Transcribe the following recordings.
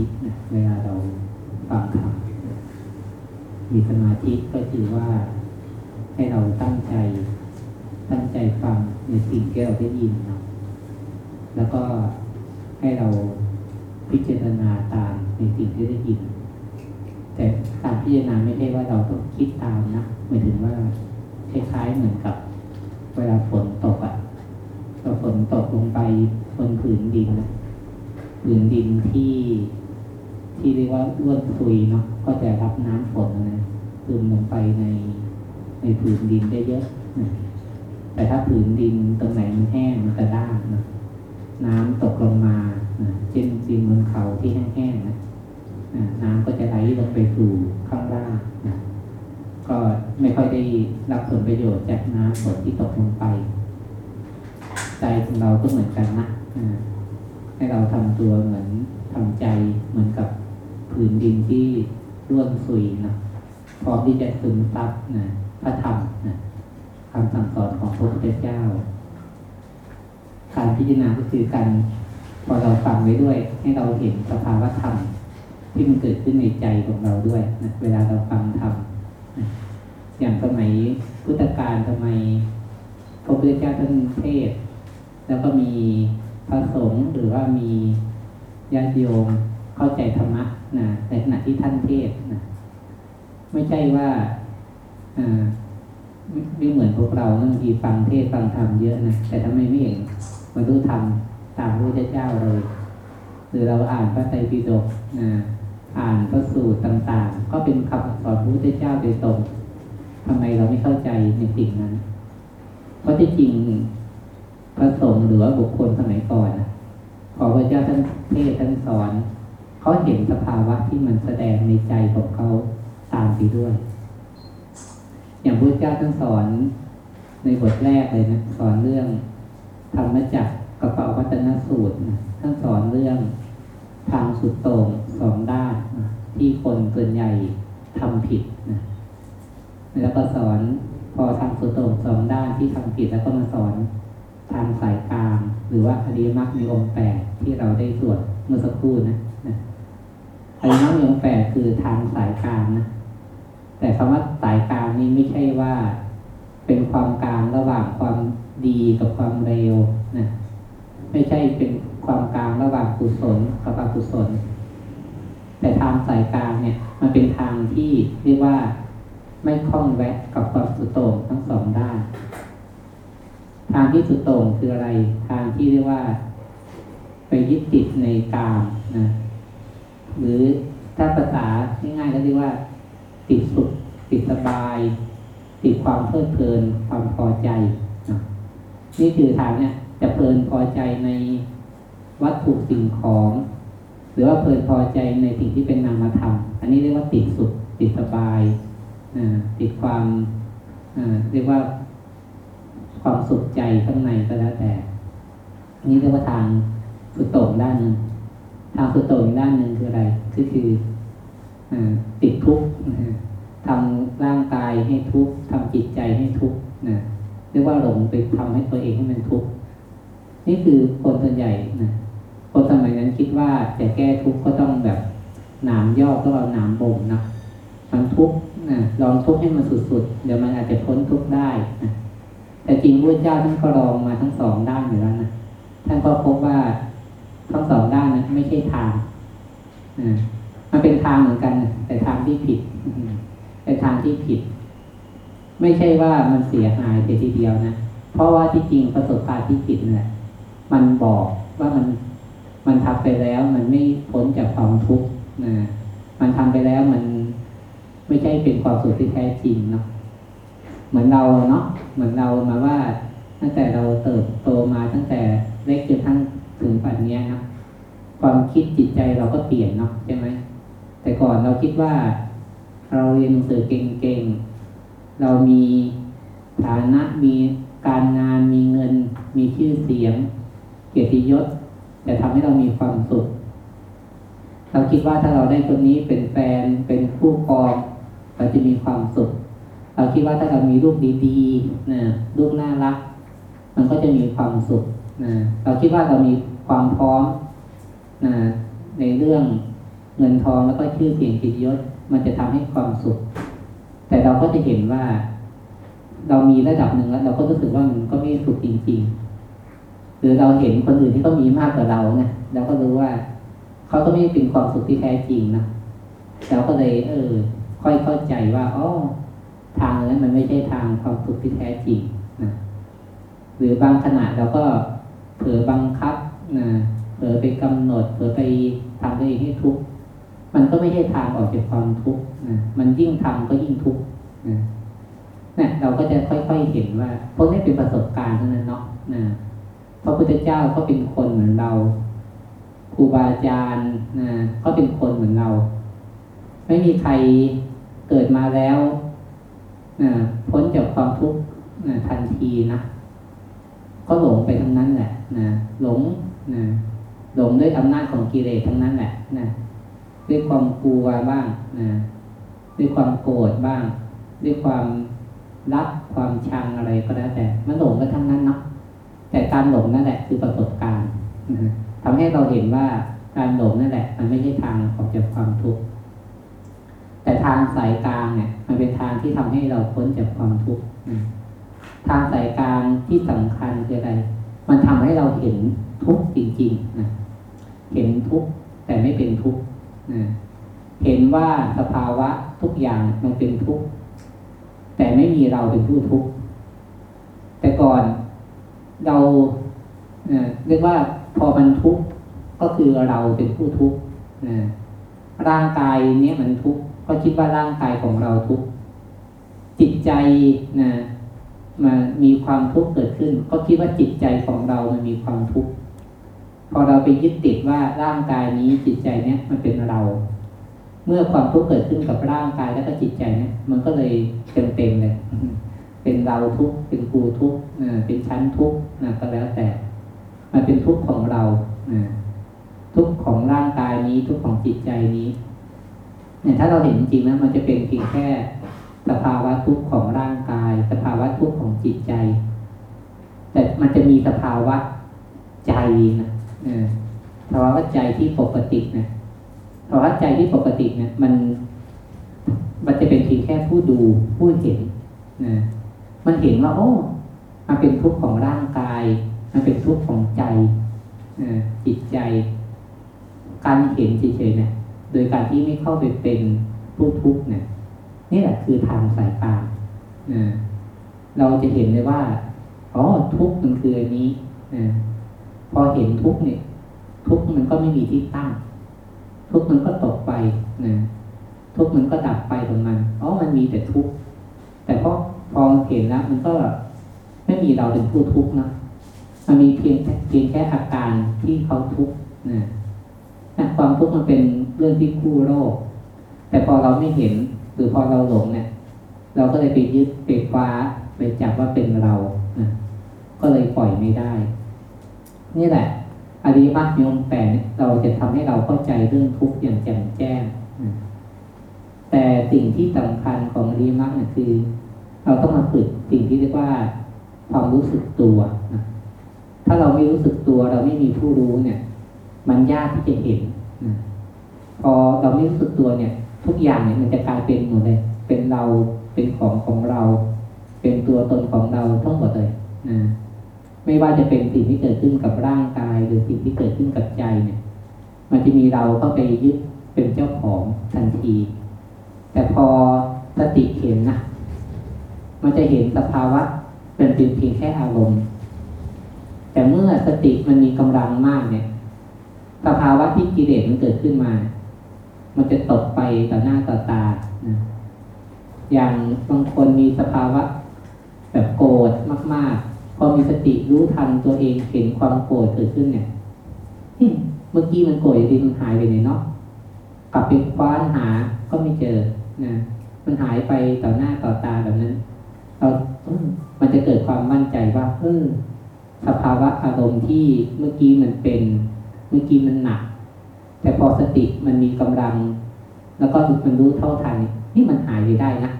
ธินะเวลาเราฟังธรรมมีสมาธิก็คือว่าให้เราตั้งใจ ตั้งใจฟังในสิ่งที่เราได้ยินเนาะแล้วก็ให้เราพิจารณาตามในสิ่งที่ได้ยิน แต่การพิจารณาไม่ใช่ว่าเราต้องคิดตามนะหมายถึงว่าคล้ายๆเหมือนกับ เวลาฝนตกอะ่ะพอฝนตกลงไปบนผืนดินนะผืนดินที่ ที่เรียกว่าร่วนซุยเนาะก็จะรับน้ำฝนนะซึมลงไปในในผืนดินได้เยอะนะแต่ถ้าผืนดินตรงไหนมันแห้งมันจะด้านนะน้ำตกลงมานะเช่นดินบนเขาที่แห้งๆนะนะน้ำก็จะไหลลงไปสู่ข้างล่างนะก็ไม่ค่อยได้รับผลประโยชน์จากน้ำฝนที่ตกลงไป ใจของเราก็เหมือนกันนะให้เราทำตัวเหมือนทำใจเหมือนกับ ผืนดินที่ร่วนซุยนะพร้อมที่จะซึมซับนะพระธรรมนะคำสั่งสอนของพระพุทธเจ้า การพิจารณาก็คือการพอเราฟังไว้ด้วย ให้เราเห็นสภาวะธรรมที่มันเกิดขึ้นในใจของเราด้วยนะเวลาเราฟังธรรมนะอย่างสมัยพุทธกาลทำไมพระพุทธเจ้าท่านเทศ แล้วก็มีพระสงฆ์หรือว่ามีญาติโยมเข้าใจธรรมะ นะในขณะที่ท่านเทศนะไม่ใช่ว่าไม่เหมือนพวกเราบางทีฟังเทศฟังธรรมเยอะนะแต่ทำไมไม่เห็นบรรลุธรรมตามพระเจ้าเลยหรือเราอ่านพระไตรปิฎกนะอ่านพระสูตรต่าง ๆ ก็เป็นคำสอนพระพุทธเจ้าโดยตรงทำไมเราไม่เข้าใจในสิ่งนั้น เพราะที่จริงพระสงฆ์หรือว่าบุคคลสมัยก่อนนะพอพระเจ้าท่านเทศท่านสอน เขาเห็นสภาวะที่มันแสดงในใจของเขาตามไปด้วย อย่างพระเจ้าท่านสอนในบทแรกเลยนะสอนเรื่องธรรมจักรกระเป๋าวัฒนสูตรนะท่านสอนเรื่องทางสุดโต่งสองด้านนะที่คนส่วนใหญ่ทำผิดนะแล้วก็สอนพอทางสุดโต่งสองด้านที่ทำผิดแล้วก็มาสอนทางสายกลางหรือว่าอริยมรรคมีองค์แปดที่เราได้สวดเมื่อสักครู่นะนะ อริยมรรคมีองแปดคือทางสายกลางนะแต่คำว่าสายกลางนี้ไม่ใช่ว่าเป็นความกลางระหว่างความดีกับความเร็วนะไม่ใช่เป็นความกลางระหว่างกุศลกับอกุศล แต่ทางสายกลางเนี่ย มันเป็นทางที่เรียกว่าไม่คล้องแวะกับความสุดโต่งทั้งสองด้าน ทางที่สุดโต่งคืออะไร ทางที่เรียกว่า ไปยึดติดในกามนะ หรือถ้าภาษาง่ายๆก็เรียกว่า ติดสุขติดสบาย ติดความเพลิดเพลินความพอใจนี่คือทางเนี่ยจะเพลินพอใจในวัตถุสิ่งของ หรือว่าเพลินพอใจในสิ่งที่เป็นนามธรรม อันนี้เรียกว่าติดสุขติดสบายติดความเรียกว่าความสุขใจข้างในก็แล้วแต่นนี้เรียกว่าทางสุดโต่งด้านหนึ่ง ทางสุดโต่งด้านหนึ่งคืออะไรก็คือติดทุกข์ทำร่างกายให้ทุกข์ทำจิตใจให้ทุกข์นะเรียกว่าหลงไปทำให้ตัวเองให้มันทุกข์นี่คือคนส่วนใหญ่นะคนสมัยนั้นคิดว่าจะแก้ทุกข์ก็ต้องแบบหนามย่อก็เอาหนามบ่มนะมันทุกข์นะลองทุกข์ให้มันสุดๆ เดี๋ยวมันอาจจะพ้นทุกข์ได้นะแต่จริงพระเจ้าท่านก็ลองมาทั้งสองด้านอยู่แล้วนะท่านก็พบว่า ทั้งสองด้านนะไม่ใช่ทางมันเป็นทางเหมือนกันแต่ทางที่ผิดเป็นทางที่ผิด ไม่ใช่ว่ามันเสียหายแต่ทีเดียวนะเพราะว่าที่จริงประสบการณ์ที่ผิดนี่แหละมันบอกว่ามันมันทำไปแล้วมันไม่พ้นจากความทุกข์นะมันทำไปแล้วมันไม่ใช่เป็นความสุขที่แท้จริงเนาะเหมือนเราเนาะเหมือนเรามาว่าตั้งแต่เราเติบโตมาตั้งแต่เล็กจนทั้ง ถึงปัจจุบันะความคิดจิตใจเราก็เปลี่ยนเนาะใช่ไหมแต่ก่อนเราคิดว่า เราเรียนหนังสือเก่งๆ เรามีฐานะมีการงานมีเงิน มีชื่อเสียง เกียรติยศจะทำให้เรามีความสุข เราคิดว่าถ้าเราได้คนนี้เป็นแฟนเป็นคู่ครองเราจะมีความสุข เราคิดว่าถ้าเรามีลูกดีๆนะลูกน่ารัก มันก็จะมีความสุข นะเราคิดว่าเรามีความพร้อมนะในเรื่องเงินทองแล้วก็ชื่อเสียงกิจยศ มันจะทำให้ความสุข แต่เราก็จะเห็นว่า เรามีระดับหนึ่งแล้วเราก็รู้สึกว่ามันก็ไม่สุขจริง ๆ หรือเราเห็นคนอื่นที่เขามีมากกว่าเราเนี่ยเราก็รู้ว่าเขาก็ไม่เป็นความสุขที่แท้จริงนะเราก็เลย เออ ค่อยเข้าใจว่าอ๋อทางนั้นมันไม่ใช่ทางความสุขที่แท้จริงนะหรือบางขณะเราก็ เผลอบังคับนะเผลอไปกำหนดเผลอไปทำตัวเองให้ทุกข์มันก็ไม่ใช่ทางออกจากความทุกข์นะมันยิ่งทำก็ยิ่งทุกข์นะนะเราก็จะค่อยๆเห็นว่าพวกนี้เป็นประสบการณ์เท่านั้นเนาะนะพระพุทธเจ้าก็เป็นคนเหมือนเราครูบาอาจารย์นะก็เป็นคนเหมือนเรา ไม่มีใครเกิดมาแล้วนะพ้นจากความทุกข์นะทันทีนะ ก็หลงไปทั้งนั้นแหละนะหลงนะหลงด้วยอำนาจของกิเลสทั้งนั้นแหละนะด้วยความกลัวบ้างนะด้วยความโกรธบ้าง ด้วยความรักความชังอะไรก็แล้วแต่มันหลงกันทั้งนั้นเนาะแต่การหลงนั่นแหละคือประสบการณ์นะทำให้เราเห็นว่าการหลงนั่นแหละ มันไม่ใช่ทางออกจากความทุกข์แต่ทางสายกลางเนี่ย มันเป็นทางที่ทำให้เราพ้นจากความทุกข์ ทางสายกลางที่สำคัญคืออะไร มันทำให้เราเห็นทุกข์จริงๆนะเห็นทุกข์แต่ไม่เป็นทุกข์นะเห็นว่าสภาวะทุกอย่างมันเป็นทุกข์แต่ไม่มีเราเป็นผู้ทุกข์แต่ก่อนเราเรียกว่าพอมันทุกข์ก็คือเราเป็นผู้ทุกข์ร่างกายเนี้ยมันทุกข์ก็คิดว่าร่างกายของเราทุกข์จิตใจนะ มามีความทุกข์เกิดขึ้น ก็คิดว่าจิตใจของเรามันมีความทุกข์พอเราไปยึดติดว่าร่างกายนี้จิตใจเนี้ยมันเป็นเรา เมื่อความทุกข์เกิดขึ้นกับร่างกายแล้วก็จิตใจเนี้ยมันก็เลยเต็มเต็มเลยเป็นเราทุกข์เป็นกูทุกข์เป็นชั้นทุกข์ก็แล้วแต่ มันเป็นทุกข์ของเราทุกข์ของร่างกายนี้ทุกข์ของจิตใจนี้เนี่ยถ้าเราเห็นจริงๆนะมันจะเป็นเพียงแค่ สภาวะทุกข์ของร่างกาย สภาวะทุกข์ของจิตใจ แต่มันจะมีสภาวะใจนะภาวะใจที่ปกตินะภาวะใจที่ปกติเนะมัน มันจะเป็นเพียงแค่ผู้ดูผู้เห็นนะมันเห็นว่า โอ้มันเป็นทุกข์ของร่างกาย มันเป็นทุกข์ของใจจิตใจ การเห็นเฉยๆเนี่ยโดยการที่ไม่เข้าไปเป็นผู้ทุกข์เนี่ย นี่แหละคือทางสายกลางนะเราจะเห็นเลยว่าอ๋อทุกข์มันคืออันนี้นะพอเห็นทุกข์เนี่ย ทุกข์มันก็ไม่มีที่ตั้ง ทุกข์มันก็ตกไปนะทุกข์มันก็ดับไปของมันอ๋อมันมีแต่ทุกข์แต่พอพอเห็นแล้วมันก็ไม่มีเราเป็นผู้ทุกข์นะมันมีเพียงเพียงแค่อาการที่เขาทุกข์นะความทุกข์มันเป็นเรื่องที่คู่โลกแต่พอเราไม่เห็น หรือพอเราหลงเนี่ย เราก็เลยไปยึดไปคว้าไปจับว่าเป็นเรานะก็เลยปล่อยไม่ได้ นี่แหละอริมักยมแปดเราจะทำให้เราเข้าใจเรื่องทุกข์อย่างแจ่มแจ้งนะแต่สิ่งที่สำคัญของอริมักเนี่ยคือ เราต้องมาฝึกสิ่งที่เรียกว่าความรู้สึกตัวนะถ้าเราไม่รู้สึกตัวเราไม่มีผู้รู้เนี่ย มันยากที่จะเห็นนะพอเราไม่รู้สึกตัวเนี่ย ทุกอย่างเนี่ยมันจะกลายเป็นหมดเลย เป็นเราเป็นของของเรา เป็นตัวตนของเราทั้งหมดเลยนะไม่ว่าจะเป็นสิ่งที่เกิดขึ้นกับร่างกาย หรือสิ่งที่เกิดขึ้นกับใจเนี่ย มันจะมีเราเข้าไปยึดเป็นเจ้าของทันที แต่พอสติเห็นนะมันจะเห็นสภาวะเป็นเพียงแค่อารมณ์ แต่เมื่อสติมันมีกำลังมากเนี่ย สภาวะที่กิเลสมันเกิดขึ้นมา มันจะตกไปต่อหน้าต่อตานะอย่างบางคนมีสภาวะ แบบโกรธมาก ๆ พอมีสติรู้ทันตัวเองเห็นความโกรธเกิดขึ้นเนี่ยเมื่อกี้มันโกรธดีมันหายไปไหนเนาะกลับไปคว้านหาก็ไม่เจอนะมันหายไปต่อหน้าต่อตาแบบนั้นเรามันจะเกิดความมั่นใจว่าเออสภาวะอารมณ์ที่เมื่อกี้มันเป็น เมื่อกี้มันหนัก แต่พอสติมันมีกำลัง แล้วก็มันรู้เท่าทันนี่มันหายไปได้นะ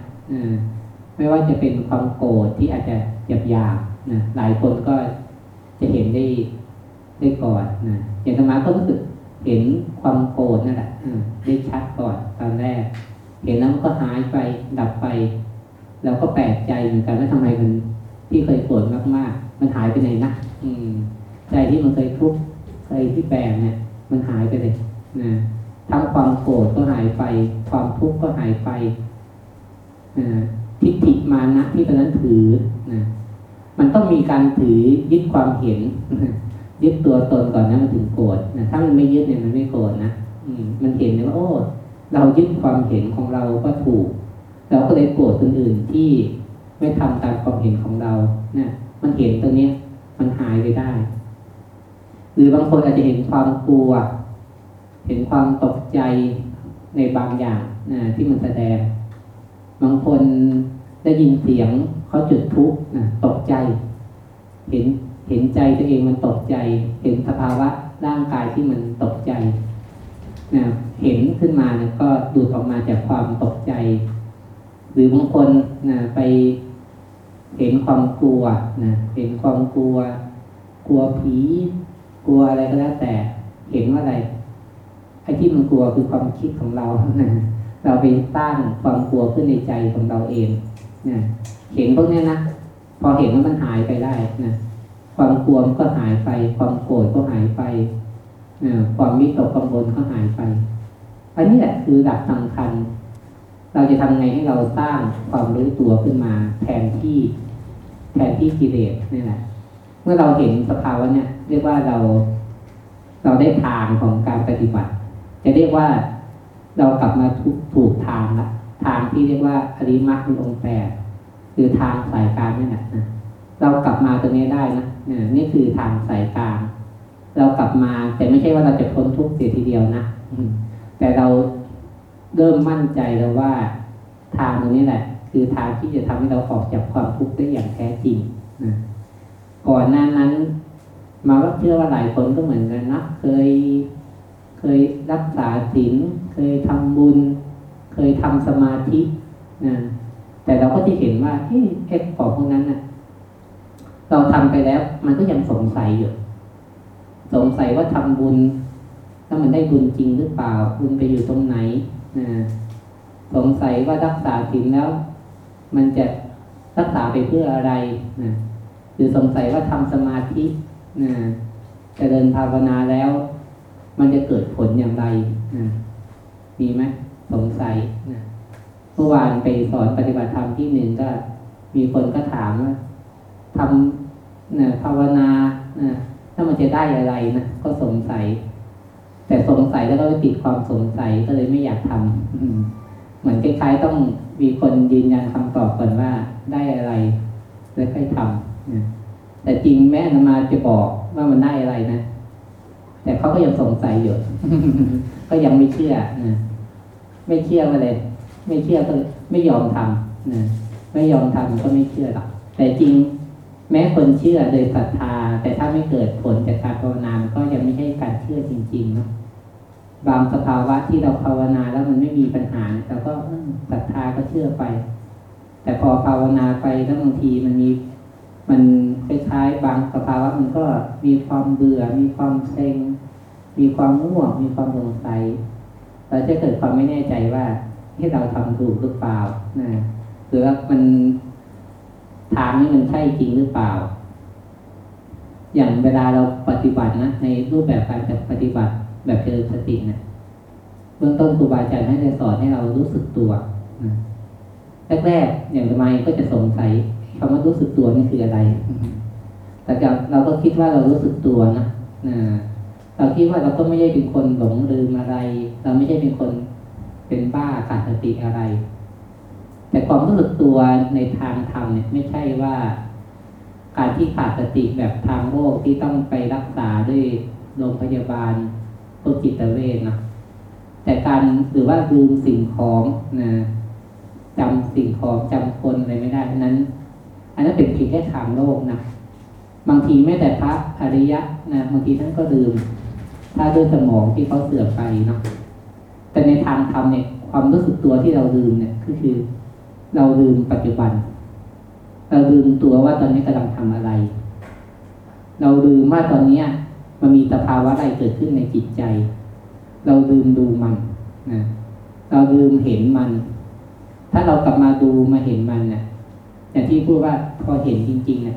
ไม่ว่าจะเป็นความโกรธที่อาจจะหยาบหยาบนะหลายคนก็จะเห็นได้ได้ก่อนนะอย่างธรรมะก็รู้สึกเห็นความโกรธนั่นแหละอืมได้ชัดก่อนตอนแรก เห็นแล้วมันก็หายไปดับไป เราก็แปลกใจเหมือนกันว่าทำไมมันที่เคยโกรธมากๆ มันหายไปไหนนะอืมใจที่มันเคยทุกข์เคยที่แปลงเนี่ย มันหายไปเลยนะทั้งความโกรธก็หายไป ความทุกข์ก็หายไปนะทิฏฐิมานะที่ตอนนั้นถือนะมันต้องมีการถือยึดความเห็น ยึดตัวตนก่อนนะมันถึงโกรธนะถ้ามันไม่ยึดเนี่ยมันไม่โกรธนะอืมันเห็นเลยว่าโอ้ เรายึดความเห็นของเราก็ถูก เราก็เลยโกรธคนอื่นที่ไม่ทำตามความเห็นของเรานะมันเห็นตรงนี้ยมันหายไปได้ หรือบางคนอาจจะเห็นความกลัว เห็นความตกใจในบางอย่างนะที่มันแสดง บางคนได้ยินเสียงเขาจุดพลุนะตกใจ เห็นเห็นใจตัวเองมันตกใจ เห็นสภาวะร่างกายที่มันตกใจนะเห็นขึ้นมานะก็ดูดออกมาจากความตกใจ หรือบางคนนะไปเห็นความกลัวนะเห็นความกลัว กลัวผี กลัวอะไรก็แล้วแต่เห็นว่าอะไรไอ้ที่มันกลัวคือความคิดของเราเราไปสร้างความกลัวขึ้นในใจของเราเองนะเห็นพวกนี้นะพอเห็นว่ามันหายไปได้นะความกลัวก็หายไป ความโกรธก็หายไปนะความมิตกกังวลก็หายไปอันนี้แหละคือหลักสำคัญ เราจะทำไงให้เราสร้างความรู้ตัวขึ้นมา แทนที่แทนที่กิเลสนี่แหละ เมื่อเราเห็นสภาวะเนี่ย เรียกว่าเราเราได้ทางของการปฏิบัติ จะเรียกว่าเรากลับมาถูกถูกทางละทางที่เรียกว่าอริมักมีองค์แปดคือทางสายกลางนี่แหละนะเรากลับมาตรงนี้ได้นะนี่คือทางสายกลางเรากลับมาแต่ไม่ใช่ว่าเราจะพ้นทุกข์เสียทีเดียวนะแต่เราเริ่มมั่นใจแล้วว่า ทางตรงนี้แหละ คือทางที่จะทำให้เราออกจากความทุกข์ได้อย่างแท้จริงนะ ก่อนหน้านั้น มาว่าเชื่อว่าหลายคนก็เหมือนกันนะเคยเคยรักษาศีลเคยทำบุญ เคยทำสมาธินะแต่เราก็จะเห็นว่าเอ๊ะเอฟของพวกนั้นนะเราทำไปแล้ว มันก็ยังสงสัยอยู่ สงสัยว่าทำบุญแล้วมันได้บุญจริงหรือเปล่า บุญไปอยู่ตรงไหนนะสงสัยว่ารักษาศีลแล้ว มันจะรักษาไปเพื่ออะไรนะ รือสงสัยว่าทำสมาธินะจะเดินภาวนาแล้ว มันจะเกิดผลอย่างไรนะมีไหมสงสัยนะเมื่อวานไปสอนปฏิบัติธรรมที่หนึ่งก็ มีคนก็ถามว่าทำนะภาวนานะถ้ามันจะได้อะไรนะก็สงสัย แต่สงสัยแล้วก็ติดความสงสัยก็เลยไม่อยากทำอืเหมือนคล้ายๆต้องมีคนยืนยันคำตอบก่อนว่าได้อะไร แล้วค่อยทำ นะแต่จริงแม่นมาจะบอกว่ามันได้อะไรนะ แต่เขาก็ยังสงสัยอยู่ ก็ยังไม่เชื่อนะไม่เชื่อมาเลย ไม่เชื่อก็ไม่ยอมทำนะไม่ยอมทำก็ไม่เชื่อหรอกแต่จริงแม้คนเชื่อโดยศรัทธา แต่ถ้าไม่เกิดผลจากการภาวนามันก็ยังไม่ใช่การเชื่อจริงๆเนาะบางสภาวะที่เราภาวนาแล้วมันไม่มีปัญหาเราก็ศรัทธาก็เชื่อไป แต่พอภาวนาไปแล้วบางทีมันมี มันคล้ายๆบางสภาวะมันก็มีความเบื่อ มีความเซ็ง มีความง่วง มีความสงสัยเราจะเกิดความไม่แน่ใจว่าให้เราทำถูกหรือเปล่านะหรือว่ามันทางนี้มันใช่จริงหรือเปล่า อย่างเวลาเราปฏิบัตินะในรูปแบบการปฏิบัติแบบเจริญสตินะเบื้องต้นครูบาอาจารย์ให้จะสอนให้เรารู้สึกตัวนะแรกๆอย่างทำไมก็จะสงสัย คำว่ารู้สึกตัวนี่คืออะไร แต่เราก็คิดว่าเรารู้สึกตัวนะนะเราคิดว่าเราก็ไม่ใช่เป็นคนหลงลืมอะไร เราไม่ใช่เป็นคนเป็นบ้าขาดสติอะไร แต่ความรู้สึกตัวในทางธรรมเนี่ยไม่ใช่ว่า การที่ขาดสติแบบทางโลกที่ต้องไปรักษาด้วยโรงพยาบาลพวกจิตเวชนะแต่การหรือว่าลืมสิ่งของนะจำสิ่งของจำคนอะไรไม่ได้อันนั้น อันนั้นเป็นเพียงแค่ทางโลกนะบางทีแม้แต่พระอริยะนะบางทีท่านก็ลืม ถ้าด้วยสมองที่เขาเสื่อมไปเนาะแต่ในทางธรรมเนี่ย ความรู้สึกตัวที่เราลืมเนี่ยก็คือ เราลืมปัจจุบัน เราลืมตัวว่าตอนนี้กำลังทำอะไร เราลืมว่าตอนเนี้ยมันมีสภาวะอะไรเกิดขึ้นในจิตใจ เราลืมดูมันนะเราลืมเห็นมัน ถ้าเรากลับมาดูมาเห็นมันเนะ่ย อย่างที่พูดว่าพอเห็นจริงๆเนะ่ย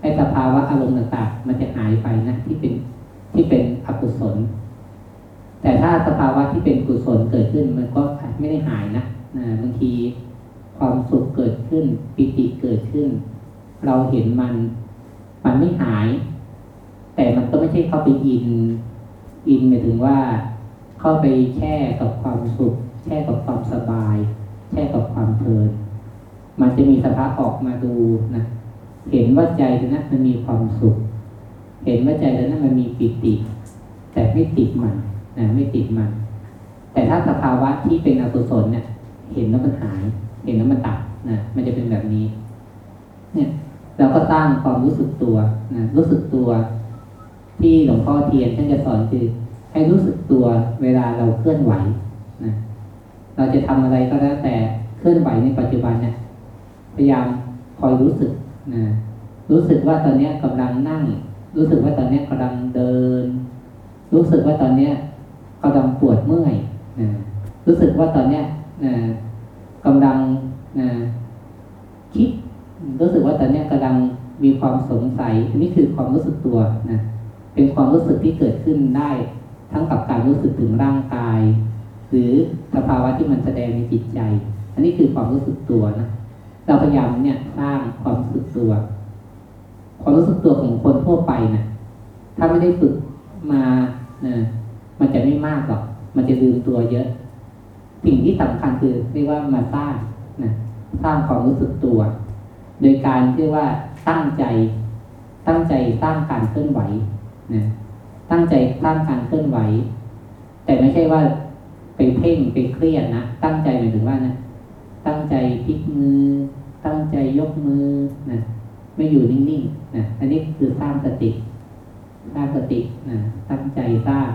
ไอ้สภาวะอารมณ์ต่างๆ มันจะหายไปนะที่เป็นที่เป็นอกุศล แต่ถ้าสภาวะที่เป็นกุศลเกิดขึ้นมันก็ไม่ได้หายนะนะบางทีความสุขเกิดขึ้น ปิติเกิดขึ้น เราเห็นมัน มันไม่หาย แต่มันก็ไม่ใช่เข้าไปอิน อินหมายถึงว่า เข้าไปแช่กับความสุข แช่กับความสบาย แช่กับความเพลิน มันจะมีสภาพออกมาดูนะเห็นว่าใจนั้นมันมีความสุข เห็นว่าใจนั้นมันมีปิติ แต่ไม่ติดมันนะไม่ติดมัน แต่ถ้าสภาวะที่เป็นอกุศลเนี่ย เห็นแล้วมันหาย เห็นแล้วมันตัดนะมันจะเป็นแบบนี้ เนี่ยเราก็สร้างความรู้สึกตัวนะรู้สึกตัว ที่หลวงพ่อเทียนท่านจะสอนคือ ให้รู้สึกตัวเวลาเราเคลื่อนไหวนะเราจะทำอะไรก็แล้วแต่เคลื่อนไหวในปัจจุบันเนี่ย พยายามคอยรู้สึกนะรู้สึกว่าตอนนี้กำลังนั่ง รู้สึกว่าตอนนี้กำลังเดิน รู้สึกว่าตอนนี้กำลังปวดเมื่อยนะรู้สึกว่าตอนนี้นะกำลังนะคิด รู้สึกว่าตอนนี้กำลังมีความสงสัยอันนี้คือความรู้สึกตัวนะเป็นความรู้สึกที่เกิดขึ้นได้ ทั้งกับการรู้สึกถึงร่างกาย หรือสภาวะที่มันแสดงในจิตใจ อันนี้คือความรู้สึกตัวนะ เราพยายามเนี่ยสร้างความรู้สึกตัว ความรู้สึกตัวของคนทั่วไปนะถ้าไม่ได้ฝึกมานะมันจะไม่มากหรอก มันจะลืมตัวเยอะ สิ่งที่สำคัญคือเรียกว่ามาสร้างนะสร้างความรู้สึกตัว โดยการเรียกว่าตั้งใจ ตั้งใจสร้างการเคลื่อนไหวนะตั้งใจสร้างการเคลื่อนไหว แต่ไม่ใช่ว่าไปเพ่งไปเครียดนะตั้งใจหมายถึงว่านะตั้งใจพลิกมือ ตั้งใจยกมือนะไม่อยู่นิ่งๆนะอันนี้คือสร้างสติสร้างสตินะตั้งใจสร้าง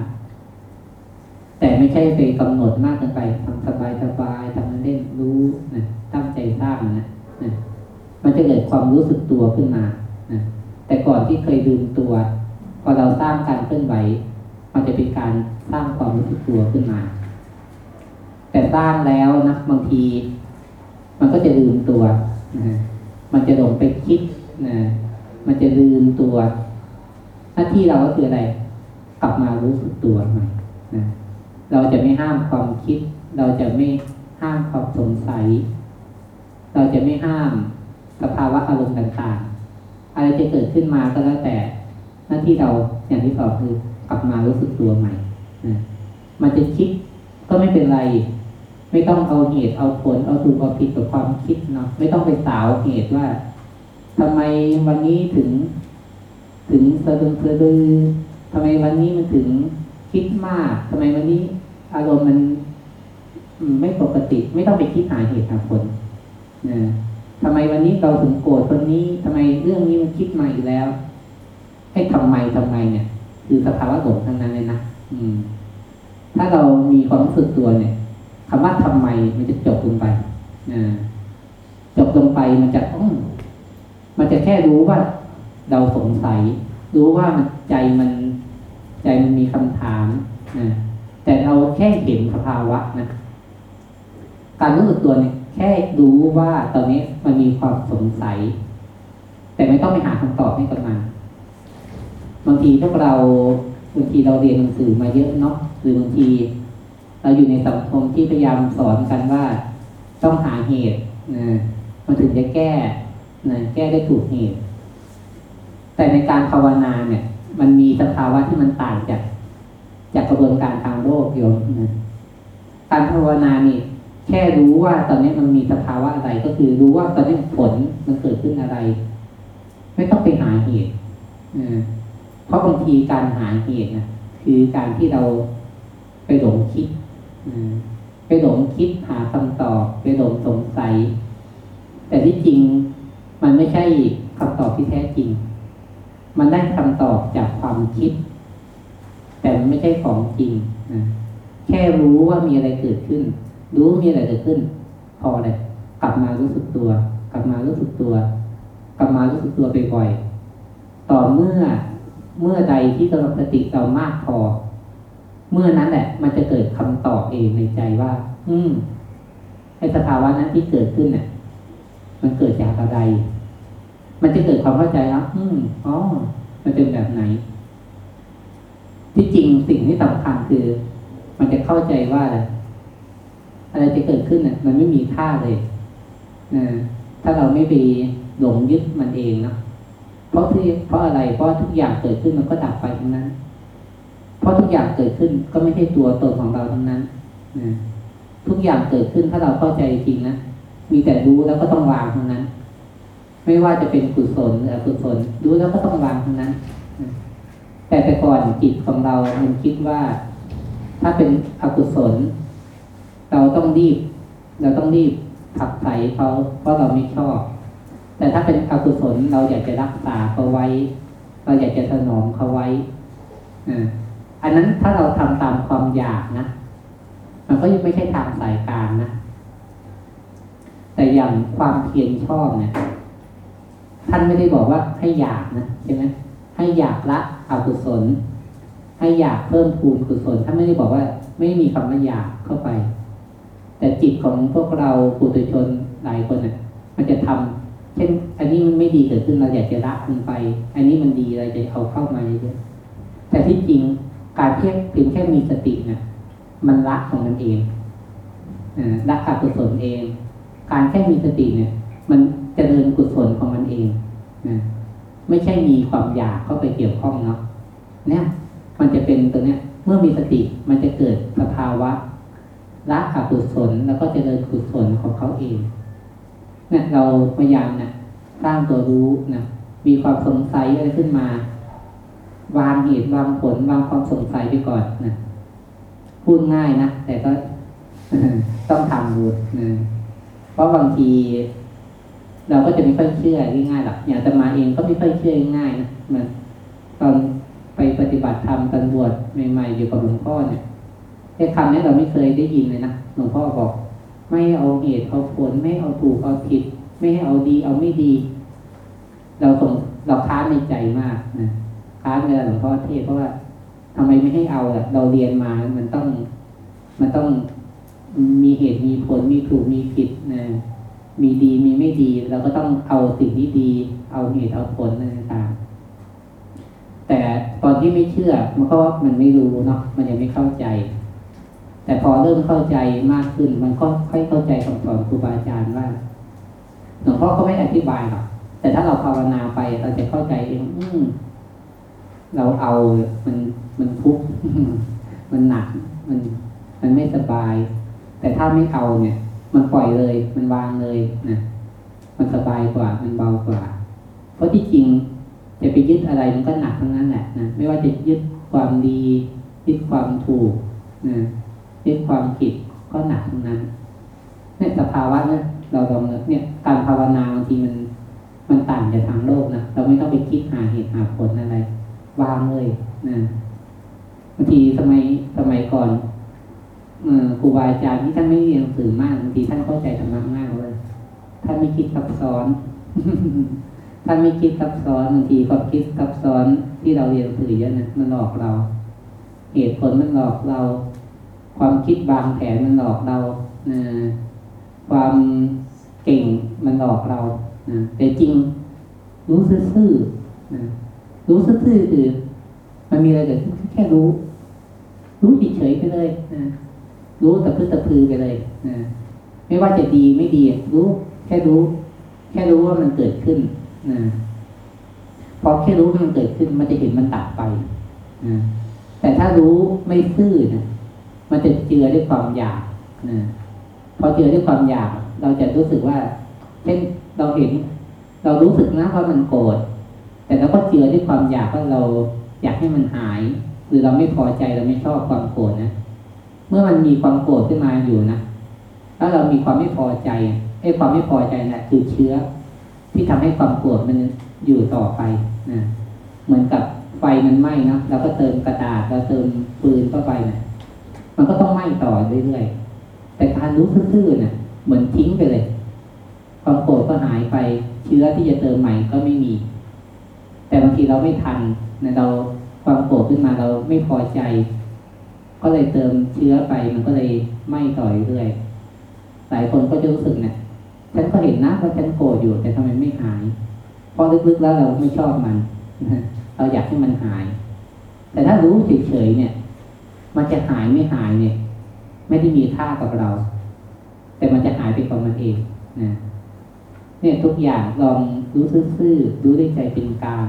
แต่ไม่ใช่ไปกำหนดมากเกินไปทำสบายสบายทำเล่นรู้นะตั้งใจสร้างนะนะมันจะเกิดความรู้สึกตัวขึ้นมานะแต่ก่อนที่เคยลืมตัว พอเราสร้างการเคลื่อนไหว มันจะเป็นการสร้างความรู้สึกตัวขึ้นมา แต่สร้างแล้วนะบางที มันก็จะลืมตัว นะมันจะหลงไปคิดนะมันจะลืมตัว หน้าที่เราก็คืออะไร กลับมารู้สึกตัวใหม่นะเราจะไม่ห้ามความคิด เราจะไม่ห้ามความสงสัย เราจะไม่ห้ามสภาวะอารมณ์ต่างๆ อะไรจะเกิดขึ้นมาก็แล้วแต่ หน้าที่เราอย่างที่สองคือกลับมารู้สึกตัวใหม่นะมันจะคิดก็ไม่เป็นไร ไม่ต้องเอาเหตุเอาผล เอาถูกเอาผิดกับความคิดเนาะไม่ต้องไปสาวเหตุว่าทำไมวันนี้ถึง ถึงสะดึงสะดือทำไมวันนี้มันถึงคิดมากทำไมวันนี้อารมณ์มันไม่ปกติ ไม่ต้องไปคิดหาเหตุหาผลนะทำไมวันนี้เราถึงโกรธคนนี้ทำไมเรื่องนี้มันคิดมาอีกแล้ว ให้ทำไมทำไมเนี่ย คือสภาวะหลงทั้งนั้นเลยนะอืม ถ้าเรามีความรู้สึกตัวเนี่ย คำว่าทำไมมันจะจบลงไปนะจบลงไปมันจะอืมมันจะแค่รู้ว่าเราสงสัย รู้ว่ามันใจมันใจมันมีคำถามนะแต่เราแค่เห็นสภาวะนะการรู้สึกตัวเนี่ยแค่รู้ว่าตอนนี้มันมีความสงสัย แต่ไม่ต้องไปหาคำตอบให้กับมันบางทีพวกเราบางทีเราเรียนหนังสือมาเยอะเนาะหรือบางที เราอยู่ในสังคมที่พยายามสอนกันว่าต้องหาเหตุนะมันถึงจะแก้นะแก้ได้ถูกเหตุ แต่ในการภาวนาเนี่ย มันมีสภาวะที่มันต่างจาก จากกระบวนการทางโลกโยมนะการภาวนานี่แค่รู้ว่าตอนนี้มันมีสภาวะอะไรก็คือรู้ว่าตอนนี้ผลมันเกิดขึ้นอะไร ไม่ต้องไปหาเหตุเพราะบางทีการหาเหตุนะคือการที่เราไปหลงคิด ไปหลงคิดหาคำตอบ ไปหลงสงสัย แต่ที่จริงมันไม่ใช่คำตอบที่แท้จริง มันได้คำตอบจากความคิด แต่มันไม่ใช่ของจริงนะแค่รู้ว่ามีอะไรเกิดขึ้น รู้มีอะไรเกิดขึ้น พอเลยกลับมารู้สึกตัว กลับมารู้สึกตัว กลับมารู้สึกตัวบ่อยๆต่อเมื่อเมื่อใดที่กำลังสติเรามากพอ เมื่อนั้นแหละ มันจะเกิดคำตอบเองในใจว่า อืมไอสภาวะนั้นที่เกิดขึ้นเนี่ยมันเกิดจากอะไร มันจะเกิดความเข้าใจแล้วอืมอ๋อ มันเป็นแบบไหน ที่จริงสิ่งที่สำคัญคือ มันจะเข้าใจว่าอะไรอะไรจะเกิดขึ้นเนี่ยมันไม่มีค่าเลยนะถ้าเราไม่ไปหลงยึดมันเองเนาะเพราะที่เพราะอะไรเพราะทุกอย่างเกิดขึ้นมันก็ดับไปทั้งนั้น เพราะทุกอย่างเกิดขึ้นก็ไม่ใช่ตัวตนของเราทั้งนั้นนะทุกอย่างเกิดขึ้นถ้าเราเข้าใจจริงนะมีแต่รู้แล้วก็ต้องวางทั้งนั้น ไม่ว่าจะเป็นกุศลหรืออกุศลรู้แล้วก็ต้องวางทั้งนั้นแต่แต่ก่อนจิตของเรา มันคิดว่า ถ้าเป็นอกุศล เราต้องรีบ เราต้องรีบผักใส่เขาเพราะเราไม่ชอบ แต่ถ้าเป็นอกุศลเราอยากจะรักษาเขาไว้ เราอยากจะถนอมเขาไว้อ่า อันนั้นถ้าเราทำตามความอยากนะ มันก็ยังไม่ใช่ทางสายกลางนะ แต่อย่างความเพียรชอบเนี่ย ท่านไม่ได้บอกว่าให้อยากนะใช่ไหมให้อยากละอกุศล ให้อยากเพิ่มพูนกุศลท่านไม่ได้บอกว่าไม่มีคำว่าอยากเข้าไป แต่จิตของพวกเราปุถุชนหลายคนเนี่ยมันจะทำเช่น อันนี้มันไม่ดีเกิดขึ้นเราอยากจะละมันไป อันนี้มันดีเราจะเอาเข้ามาเยอะแต่ที่จริง การเพียงเพียงแค่มีสติเนี่ยมันละของมันเองละอกุศลเอง การแค่มีสติเนี่ย มันจเจริญกุศลของมันเองนะไม่ใช่มีความอยากเข้าไปเกี่ยวข้องเนาะเนี่ยมันจะเป็นตัวเนี้ย เมื่อมีสติมันจะเกิดสภาวะละอกุศลแล้วก็จเจริญกุศลของเขาเองเนี่ยเราพยายามนะสร้างตัวรู้นะมีความสงสัยอะไรขึ้นมา วางเหตุวางผลวางความสงสัยไปก่อนนะพูดง่ายนะแต่ก็ต้องทำดูนะเพราะบางที เราก็จะไม่ค่อยเชื่อง่ายๆหรอกอย่างตมาเองก็ไม่ค่อยเชื่อง่ายนะมันตอนไปปฏิบัติธรรมตอนบวชใหม่ๆอยู่กับหลวงพ่อเนี่ยแค่คำนี้เราไม่เคยได้ยินเลยนะหลวงพ่อบอก ไม่เอาเหตุเอาผลไม่เอาถูกเอาผิด ไม่ให้เอาดีเอาไม่ดี เราสงเราค้านในใจมากนะ ค้านเวลาหลวงพ่อเทศเพราะว่าทำไมไม่ให้เอาล่ะเราเรียนมามันต้อง มันต้องมีเหตุมีผลมีถูกมีผิดนะมีดีมีไม่ดี เราก็ต้องเอาสิ่งที่ดี เอาเหตุเอาผลต่างแต่ตอนที่ไม่เชื่อมันก็มันไม่รู้เนาะมันยังไม่เข้าใจ แต่พอเริ่มเข้าใจมากขึ้น มันก็ค่อยเข้าใจคำสอนครูบาอาจารย์ว่าหลวงพ่อก็ไม่อธิบายหรอกแต่ถ้าเราภาวนาไปเราจะเข้าใจเอง อืม เราเอามันมันทุกข์มันหนักมันมันไม่สบาย แต่ถ้าไม่เอาเนี่ย มันปล่อยเลย มันวางเลยนะมันสบายกว่า มันเบากว่า เพราะที่จริงจะไปยึดอะไรมันก็หนักทั้งนั้นแหละนะไม่ว่าจะยึดความดียึดความถูกนะยึดความผิดก็หนักทั้งนั้นเนี่ยสภาวะเนี่ยเราลองเนี่ย การภาวนาบางทีมัน มันต่างจากทางโลกนะเราไม่ต้องไปคิดหาเหตุหาผลอะไร วางเลยนะบางทีสมัยสมัยก่อนครูบาอาจารย์ที่ท่านไม่เรียนหนังสือมากบางทีท่านเข้าใจธรรมะมากเลยท่านไม่คิดซับซ้อนท่านไม่คิดซับซ้อนบางทีความคิดซับซ้อนที่เราเรียนหนังสือเยอะนะมันหลอกเรา เหตุผลมันหลอกเรา ความคิดบางแผนมันหลอกเราความเก่งมันหลอกเราแต่จริงรู้ซื่อๆ รู้ซื่อๆคือมันมีอะไรเกิดขึ้นแค่รู้ รู้เฉยไปเลยนะรู้แต่พื้นตะพือไปเลยนะไม่ว่าจะดีไม่ดีรู้ แค่รู้ แค่รู้ว่ามันเกิดขึ้นนะพอแค่รู้ว่ามันเกิดขึ้น มันจะเห็นมันตัดไปนะแต่ถ้ารู้ไม่ซื่อนะมันจะเจือด้วยความอยากนะพอเจอด้วยความอยาก เราจะรู้สึกว่า เช่นเราเห็น เรารู้สึกนะว่ามันโกรธ แต่เราก็เจือด้วยความอยากว่าเราอยากให้มันหาย หรือเราไม่พอใจเราไม่ชอบความโกรธนะ เมื่อมันมีความโกรธขึ้นมาอยู่นะถ้าเรามีความไม่พอใจไอ้ความไม่พอใจนะ่ะคือเชื้อ ที่ทำให้ความโกรธมันอยู่ต่อไปนะเหมือนกับไฟมันไหม้นะเราก็เติมกระดาษเราเติมปืนเข้าไปนะมันก็ต้องไหม้ต่อเรื่อยๆแต่การรู้ซื่อๆนะ่ะ เหมือนทิ้งไปเลย ความโกรธก็หายไป เชื้อที่จะเติมใหม่ก็ไม่มี แต่บางทีเราไม่ทันนะเราความโกรธขึ้นมาเราไม่พอใจ ก็เลยเติมเชื้อไปมันก็เลยไหม้ต่อยเรื่อยหลายคนก็จะรู้สึกเนี่ยฉันก็เห็นนะว่าฉันโกรธอยู่แต่ทำไมไม่หาย เพราะลึกๆแล้วเราไม่ชอบมันเราอยากให้มันหาย แต่ถ้ารู้เฉยๆเนี่ย มันจะหายไม่หายเนี่ย ไม่ได้มีค่ากับเรา แต่มันจะหายไปกับมันเองนะ เนี่ยทุกอย่างลองรู้ซื่อๆรู้ด้วยใจเป็นกลาง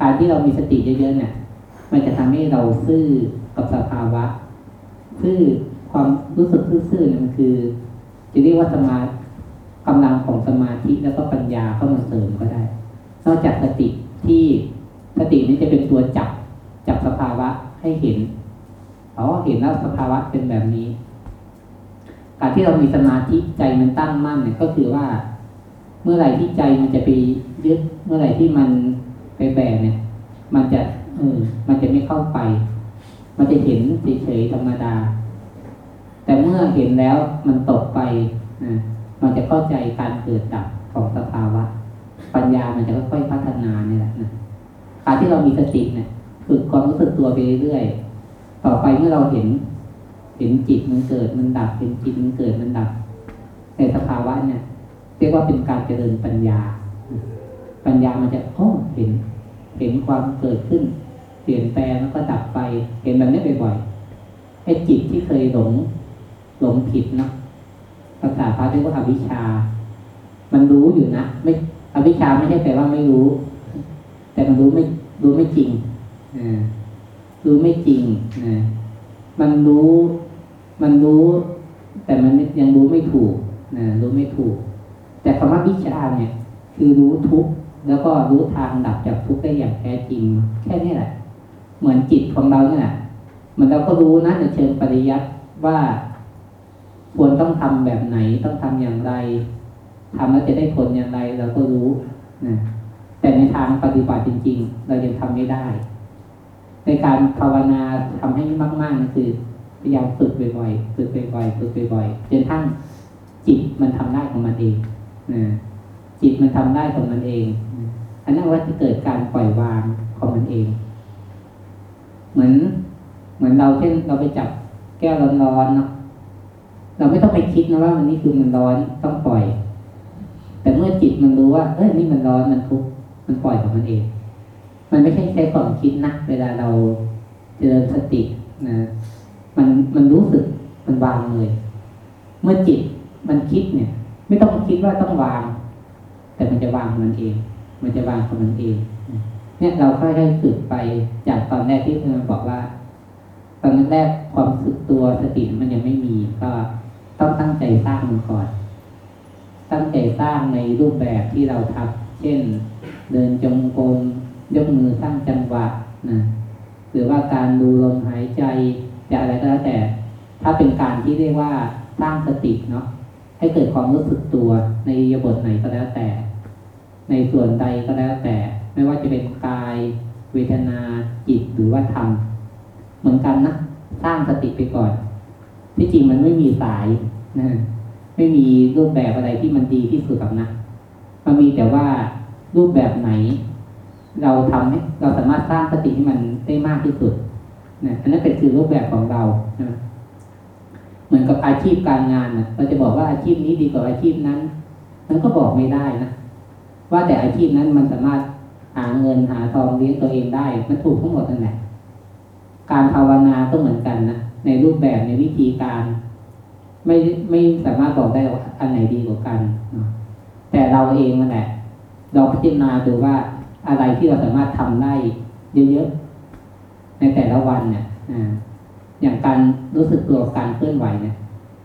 การที่เรามีสติเยอะๆเนี่ย มันจะทำให้เราซื่อกับสภาวะซื่อความรู้สึกซื่อๆเนี่ยมันคือ จะเรียกว่าสมากำลังของสมาธิแล้วก็ปัญญาเข้ามาเสริมก็ได้ นอกจากสติที่สตินี้จะเป็นตัวจับจับสภาวะให้เห็นอ๋อเห็นแล้วสภาวะเป็นแบบนี้ การที่เรามีสมาธิใจมันตั้งมั่นเนี่ยก็คือว่า เมื่อไหร่ที่ใจมันจะไปยึดเมื่อไหร่ที่มันไปแบกเนี่ย มันจะเออมันจะไม่เข้าไป มันจะเห็นเฉยๆธรรมดา แต่เมื่อเห็นแล้วมันตกไปนะมันจะเข้าใจการเกิดดับของสภาวะ ปัญญามันจะค่อยๆพัฒนาเนี่ยแหละนะการที่เรามีสติเนี่ยฝึกความรู้สึกตัวไปเรื่อยๆต่อไปเมื่อเราเห็น เห็นจิตมันเกิดมันดับเห็นจิตมันเกิดมันดับในสภาวะเนี่ย รียกว่าเป็นการเจริญปัญญา ปัญญามันจะโอ้เห็น เห็นความเกิดขึ้น เปลี่ยนแปลงแล้วก็ดับไป เห็นแบบนี้บ่อยๆไอ้จิตที่เคยหลงหลงผิดเนาะภาษาพระเรียกว่าอวิชชา มันรู้อยู่นะไม่อวิชชาไม่ใช่แปลว่าไม่รู้ แต่มันรู้ไม่รู้ไม่จริงรู้ไม่จริงนะมันรู้ มันรู้ แต่มันยังรู้ไม่ถูกนะรู้ไม่ถูก แต่คำว่าวิชาเนี่ย คือรู้ทุกข์แล้วก็รู้ทางดับจากทุกข์ได้อย่างแท้จริง แค่นี้แหละ เหมือนจิตของเราเนี่ยมันเราก็รู้นะในเชิงปริยัติว่า ควรต้องทำแบบไหนต้องทำอย่างไรทำแล้วจะได้ผลอย่างไรเราก็รู้นะแต่ในทางปฏิบัติจริง ๆ เรายังทำไม่ได้ ในการภาวนาทำให้มากๆคือพยายามฝึกบ่อยๆฝึกบ่อยๆฝึกบ่อยๆจนทั้งจิตมันทำได้ของมันเอง จิตมันทำได้ของมันเอง อันนั้นว่าจะเกิดการปล่อยวางของมันเอง เหมือน เหมือนเราเช่นเราไปจับแก้วร้อนๆเนาะเราไม่ต้องไปคิดนะว่ามันนี่คือมันร้อนต้องปล่อย แต่เมื่อจิตมันรู้ว่าเอ้ยนี่มันร้อนมันทุกข์มันปล่อยของมันเอง มันไม่ใช่ใช้ความคิดนะเวลาเราเจริญสตินะมันมันรู้สึกมันวางเลย เมื่อจิตมันคิดเนี่ย ไม่ต้องคิดว่าต้องวาง แต่มันจะวางมันเอง มันจะวางของมันเองเนี่ยเราค่อยๆฝึกไปจากตอนแรกที่เพื่อบอกว่า ตอนแรกความสึกตัวสติมันยังไม่มี ก็ต้องตั้งใจสร้างมันก่อน ตั้งใจสร้างในรูปแบบที่เราทำเช่น เดินจงกรมยกมือสร้างจังหวะนะหรือว่าการดูลมหายใจจะอะไรก็แล้วแต่ ถ้าเป็นการที่เรียกว่าสร้างสติเนาะ ให้เกิดความรู้สึกตัวในยบทไหนก็แล้วแต่ ในส่วนใดก็แล้วแต่ ไม่ว่าจะเป็นกาย เวทนาจิตหรือว่าธรรมเหมือนกันนะสร้างสติไปก่อน ที่จริงมันไม่มีสายนะไม่มีรูปแบบอะไรที่มันดีที่สุดหรอกนะมันมีแต่ว่ารูปแบบไหน เราทำให้เราสามารถสร้างสติให้มันได้มากที่สุดนะอันนั้นเป็นคือรูปแบบของเรานะ เหมือนกับอาชีพการงานนะเราจะบอกว่าอาชีพนี้ดีกว่าอาชีพนั้นมันก็บอกไม่ได้นะว่าแต่อาชีพนั้นมันสามารถหาเงินหาทองเลี้ยงตัวเองได้ มันถูกทั้งหมดนั่นแหละการภาวนาก็เหมือนกันนะในรูปแบบในวิธีการ ไม่ไม่สามารถบอกได้ว่าอันไหนดีกว่ากันเนาะแต่เราเองมันแหละเราพิจารณาดูว่าอะไรที่เราสามารถทำได้เยอะๆในแต่ละวันเนี่ยอ อย่างการรู้สึกตัวการเคลื่อนไหวเนี่ย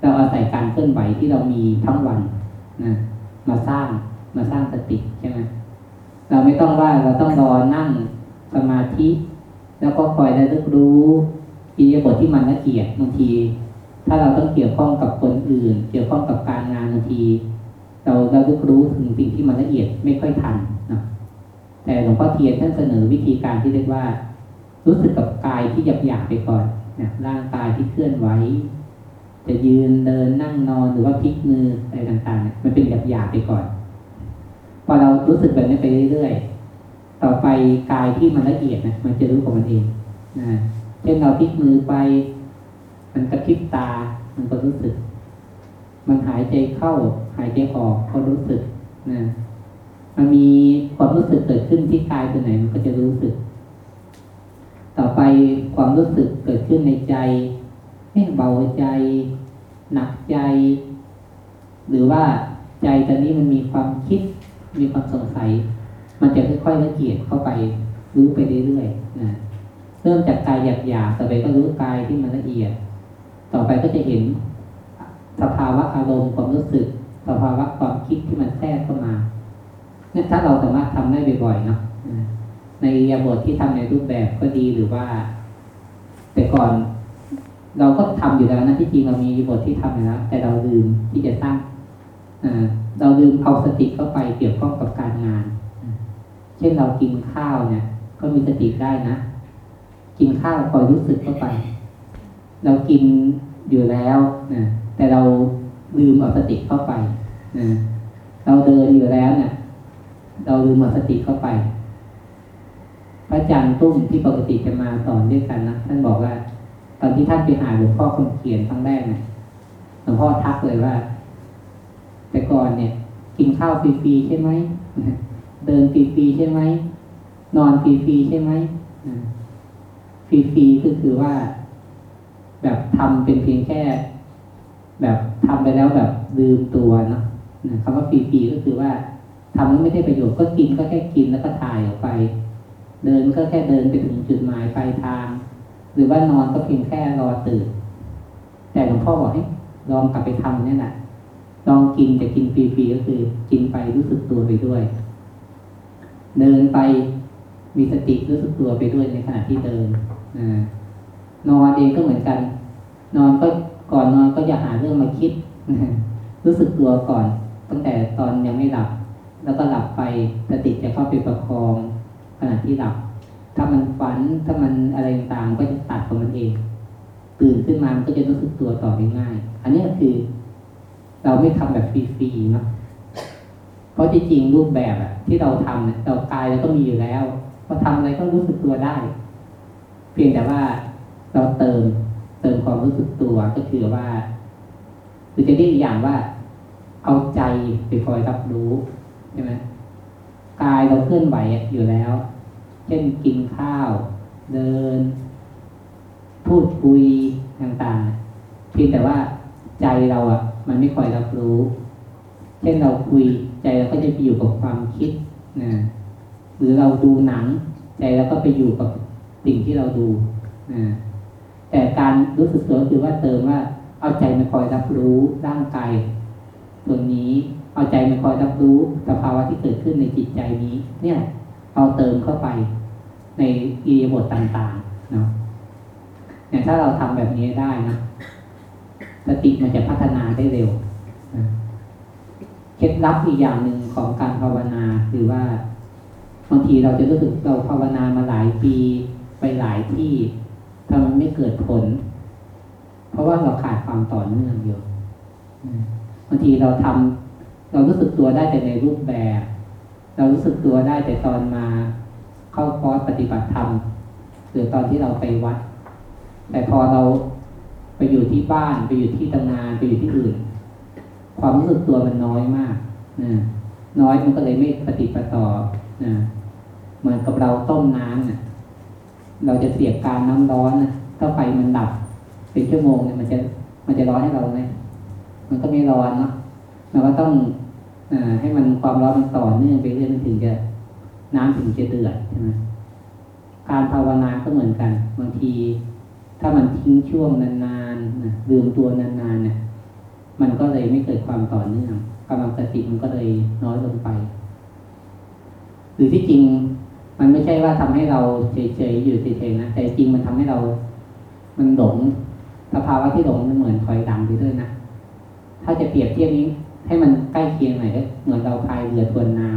เราอาศัยการเคลื่อนไหวที่เรามีทั้งวันนะมาสร้างมาสร้างสติใช่ไหมเราไม่ต้องว่าเราต้องรอนั่งสมาธิ แล้วก็คอยระลึกรู้อิริยาบถที่มันละเอียดบางที ถ้าเราต้องเกี่ยวข้องกับคนอื่น เกี่ยวข้องกับการงานบางที เราเราลึกรู้ถึงสิ่งที่มันละเอียดไม่ค่อยทันนะแต่หลวงพ่อเทียนท่านเสนอวิธีการที่เรียกว่า รู้สึกกับกายที่หยาบหยาบไปก่อน นะร่างกายที่เคลื่อนไหว จะยืนเดินนั่งนอนหรือว่าพลิกมืออะไรต่างๆ มันเป็นหยาบหยาบไปก่อน พอเรารู้สึกแบบนี้ไปเรื่อยๆ ต่อไปกายที่มันละเอียดนะมันจะรู้ของมันเองนะเช่นเราพลิกมือไป มันกระพริบตา มันก็รู้สึก มันหายใจเข้า หายใจออกก็รู้สึกนะมันมีความรู้สึกเกิดขึ้นที่กายตัวไหนมันก็จะรู้สึก ต่อไปความรู้สึกเกิดขึ้นในใจให้เบาใจ หนักใจ หรือว่าใจตอนนี้มันมีความคิดมีความสงสัย มันจะค่อยๆละเอียดเข้าไปรู้ไปเรื่อยๆนะเริ่มจากกายหยาบๆต่อไปก็รู้กายที่มันละเอียด ต่อไปก็จะเห็นสภาวะอารมณ์ความรู้สึก สภาวะความคิดที่มันแทรกเข้ามาเนี่ยถ้าเราสามารถทำได้บ่อยๆเนาะ ในยาบทที่ทำในรูปแบบก็ดีหรือว่า แต่ก่อนเราก็ทำอยู่แล้วนะที่จริงเรามีบทที่ทำอยู่แล้วแต่เราลืมที่จะสร้างเราลืมเอาสติเข้าไปเกี่ยวข้องกับการงาน เช่นเรากินข้าวเนี่ย ก็มีสติได้นะ กินข้าวคอยรู้สึกเข้าไป เรากินอยู่แล้วนะแต่เราลืมเอาสติเข้าไปนะเราเดินอยู่แล้วเนะี่ยเราลืมเอาสติเข้าไป พระอาจารย์ตุ้มที่ปกติจะมาสอนด้วยกันนะท่านบอกว่า ตอนที่ท่านไปหาหลวงพ่อคนเขียนครั้งแรกเนะี่ยหลวงพ่อทักเลยว่า แต่ก่อนเนี่ย กินข้าวฟรีๆใช่ไหมเดินฟรีๆใช่ไหมนอนฟรีๆใช่ไหมฟรีๆก็คือว่า แบบทำเป็นเพียงแค่ แบบทำไปแล้วแบบลืมตัวเนาะคำว่าฟรีๆก็คือว่าทำแล้วไม่ได้ประโยชน์ก็กินก็แค่กินแล้วก็ถ่ายออกไป เดินก็แค่เดินไปถึงจุดหมายปลายทาง หรือว่านอนก็เพียงแค่รอตื่น แต่หลวงพ่อบอกให้ลองกลับไปทำเนี่ยแหละลองกินแต่กินฟรีๆก็คือ กินไปรู้สึกตัวไปด้วย เดินไปมีสติรู้สึกตัวไปด้วยในขณะที่เดินนอนเองก็เหมือนกัน นอนก็ก่อนนอนก็อย่าหาเรื่องมาคิดรู้สึกตัวก่อน ตั้งแต่ตอนยังไม่หลับ แล้วก็หลับไปสติจะเข้าไปประคอง ขณะที่หลับ ถ้ามันฝันถ้ามันอะไรต่างก็จะตัดของมันเอง ตื่นขึ้นมามันก็จะรู้สึกตัวต่อได้ง่าย อันนี้คือ เราไม่ทำแบบฟรีๆเนาะเพราะจริงๆรูปแบบอะที่เราทำเนี่ยเรากายเราก็มีอยู่แล้วพอทำอะไรก็รู้สึกตัวได้ เพียงแต่ว่าเราเติมเติมความรู้สึกตัวก็คือว่าหรือจะเรียกอีกอย่างว่า เอาใจไปคอยรับรู้ใช่ไหม กายเราเคลื่อนไหวอยู่แล้ว เช่นกินข้าว เดิน พูดคุยต่างๆเพียงแต่ว่าใจเราอะ มันไม่คอยรับรู้ เช่นเราคุยใจเราก็จะไปอยู่กับความคิดนะหรือเราดูหนัง ใจเราก็ไปอยู่กับสิ่งที่เราดูนะแต่การรู้สึกตัวคือว่าเติมว่า เอาใจมาคอยรับรู้ร่างกายส่วนี้ เอาใจมาคอยรับรู้สภาวะที่เกิดขึ้นในจิตใจนี้ เนี่ยเอาเติมเข้าไปในอิริยาบถต่างๆเนาะอย่างถ้าเราทำแบบนี้ได้นะสติมันจะพัฒนาได้เร็วเคล็ดลับอีกอย่างหนึ่งของการภาวนาคือว่าบางทีเราจะรู้สึกเราภาวนามาหลายปีไปหลายที่ทำมันไม่เกิดผล เพราะว่าเราขาดความต่อเนื่องอยู่บางทีเราทำ เรารู้สึกตัวได้แต่ในรูปแบบ เรารู้สึกตัวได้แต่ตอนมาเข้าคอร์สปฏิบัติธรรมหรือตอนที่เราไปวัด แต่พอเราไปอยู่ที่บ้านไปอยู่ที่ทำงานไปอยู่ที่อื่น ความรู้สึกตัวมันน้อยมากนะน้อยมันก็เลยไม่ปฏิปต่อนะเหมือนกับเราต้มน้ำนะเราจะเสียบการน้ำร้อนนะถ้าไฟมันดับเป็นชั่วโมงเนี่ยมันจะมันจะร้อนให้เราไหมมันก็ไม่ร้อนเนาะเราก็ต้อง ให้มันความร้อนมันต่อเนื่องไปเรื่อยถึงจะน้ำถึงจะเดือดใช่ไหมการภาวนาก็เหมือนกัน บางที ถ้ามันทิ้งช่วงนานๆนะลืมตัวนานๆเนี่ยมันก็เลยไม่เกิดความต่อเนื่องกำลังสติมันก็เลยน้อยลงไป หรือที่จริงมันไม่ใช่ว่าทำให้เราเฉยๆอยู่เฉยๆนะแต่จริงมันทำให้เรา มันหลงสภาวะที่หลงมันเหมือนถอยหลังไปด้วยนะถ้าจะเปรียบเทียบนี้ ให้มันใกล้เคียงหน่อยก็เหมือนเราพายเรือทวนน้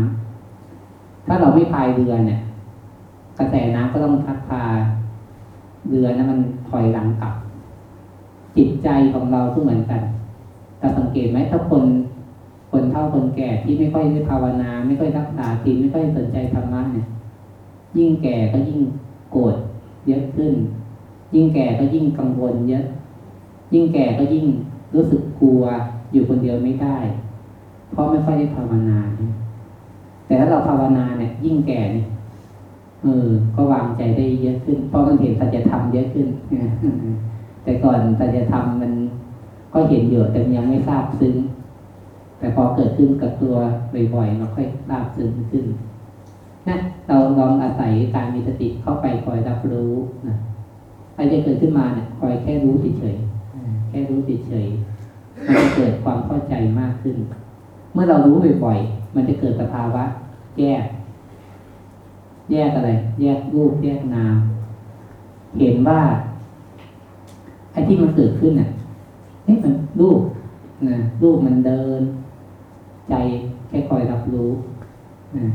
ำถ้าเราไม่พายเรือเนี่ย กระแสน้ำก็ต้องพัดพาเรือนะมันถอยหลังกลับ จิตใจของเราก็เหมือนกันแต่สังเกตไหมถ้าคนคนเฒ่าคนแก่ที่ไม่ค่อยได้ภาวนา ไม่ค่อยรักษาศีลไม่ค่อยสนใจธรรมะเนี่ย ยิ่งแก่ก็ยิ่งโกรธเยอะขึ้น ยิ่งแก่ก็ยิ่งกังวลเยอะ ยิ่งแก่ก็ยิ่งรู้สึกกลัว อยู่คนเดียวไม่ได้ เพราะไม่ค่อยได้ภาวนาแต่ถ้าเราภาวนาเนี่ย ยิ่งแก่นี่เออก็วางใจได้เยอะขึ้น เพราะมันเห็นสัจธรรมเยอะขึ้นแต่ก่อนสัจธรรมมันก็เห็นอยู่แต่ยังไม่ทราบซึ้งแต่พอเกิดขึ้นกับตัวบ่อยๆเราค่อยทราบซึ้งขึ้นนะเราลองอาศัยการมีสติเข้าไปคอยรับรู้นะอะไรจะเกิดขึ้นมาเนี่ยคอยแค่รู้เฉยๆแค่รู้เฉยๆ มันจะเกิดความเข้าใจมากขึ้น เมื่อเรารู้บ่อยๆ มันจะเกิดสภาวะ แยก แยกอะไร แยกรูป แยกนาม เห็นว่าไอ้ที่มันเกิดขึ้นน่ะเฮ้ยมันรูปนะรูปมันเดิน ใจแค่คอยรับรู้นะ